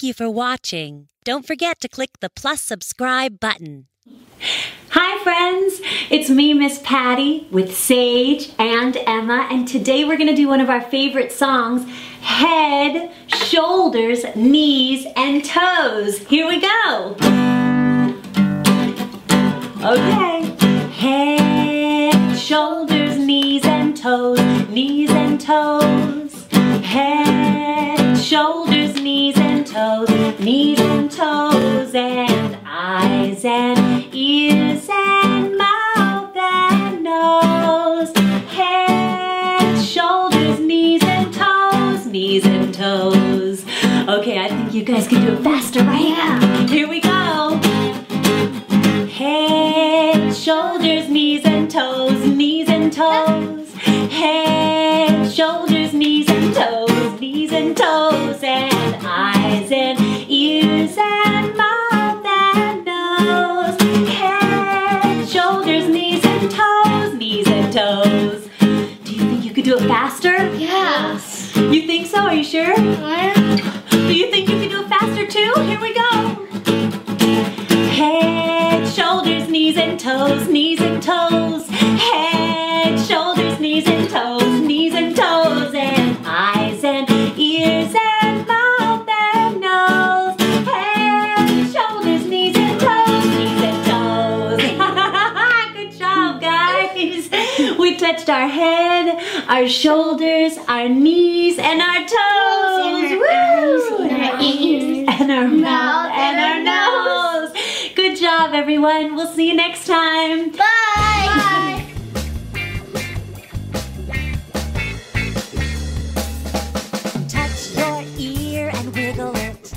Thank you for watching. Don't forget to click the plus subscribe button. Hi, friends. It's me, Miss Patty, with Sage and Emma, and today we're going to do one of our favorite songs Head, Shoulders, Knees, and Toes. Here we go. Okay. Head, shoulders, knees, and toes, knees and toes. Head, shoulders, knees and toes. Okay, I think you guys can do it faster, right? Yeah. Here we go. Head, shoulders, knees and toes, knees and toes. Head, shoulders, knees and toes, knees and toes, and eyes and ears and mouth and nose. Head, shoulders, knees and toes, knees and toes. Do you think you could do it faster? Yes. So? Are you sure? Do you think you can do it faster too? Here we go. Head, shoulders, knees and toes, knees and toes. Head, We touched our head, our shoulders, our knees, and our toes. And our eyes, and our ears, and our mouth, mouth, and our nose. Good job, everyone. We'll see you next time. Bye. Touch your ear and wiggle it.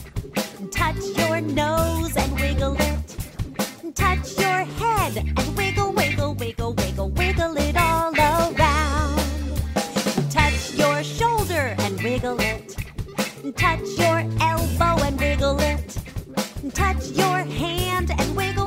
Touch your nose and wiggle it. Touch your head Touch your elbow and wiggle it. Touch your hand and wiggle